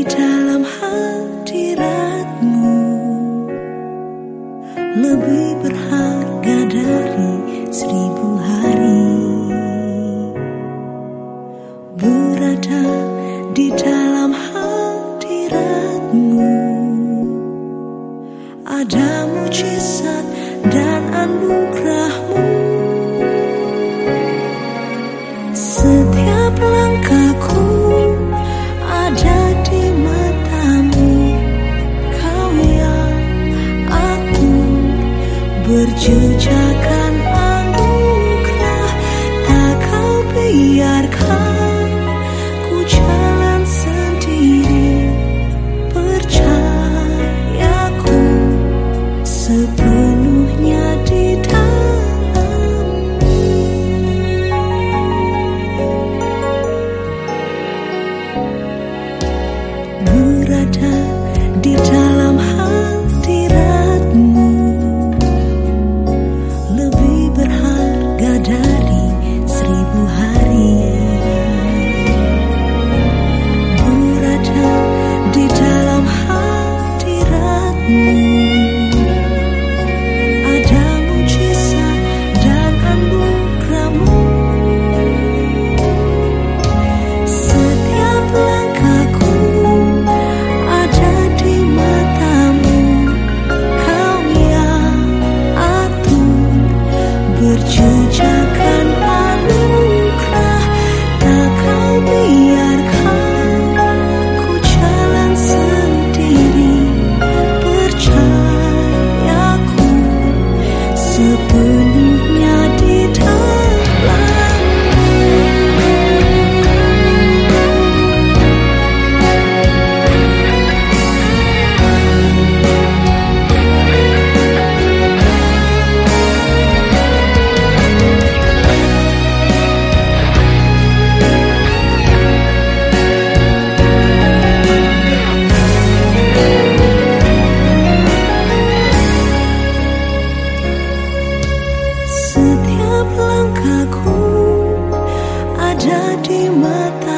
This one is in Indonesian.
di dalam hadiratmu. Lebih berharga dari seribu hari. Berada di dalam hadiratmu. Ada mujizat dan anugerahmu berjejakan anugerah tak kau biarkan ku jalan sendiri. Percayaku sepenuhnya di dalammu. Berada di dalam hati ada di mata